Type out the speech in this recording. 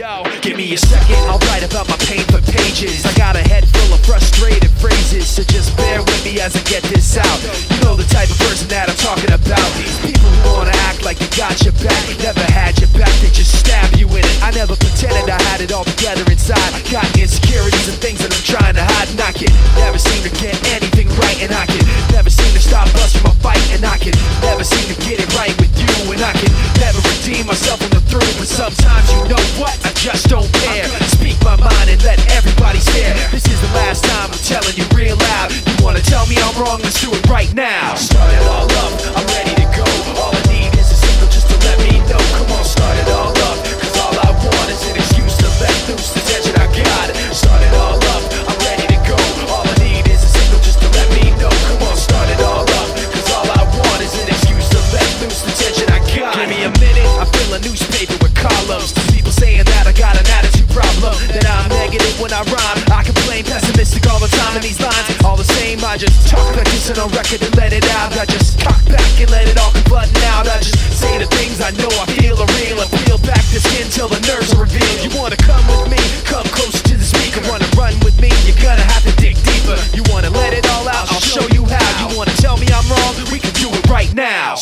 me a second, I'll write about my pain for pages. I got a head full of frustrated phrases, so just bear with me as I get this out. You know the type of person that I'm talking about. These people who wanna act like they got your back, never had your back, they just stab you in it. I never pretended I had it all together inside. Got insecurities and things that I'm trying to hide, and I can never seem to get anything right, and I can never seem to stop us from a fight, just don't care. Speak my mind and let everybody stare. This is the last time I'm telling you real loud. You wanna tell me I'm wrong? Let's do it right now. Start it all up, I'm ready to go. All I need is a single just to let me know. Come on, start it all up. Cause all I want is an excuse to let loose the tension I got. Start it all up, I'm ready to go. All I need is a single just to let me know. Come on, start it all up. Cause all I want is an excuse to let loose the tension I got. Give me a minute, I fill a newspaper with columns. When I rhyme. I complain pessimistic all the time in these lines. All the same, I just talk like this on record and let it out. I just cock back and let it all come flooding out. I just say the things I know I feel are real and peel back the skin till the nerves are revealed. You wanna come with me? Come close to the speaker. Wanna run with me? You're gonna have to dig deeper. You wanna let it all out? I'll show you how. You wanna tell me I'm wrong? We can do it right now.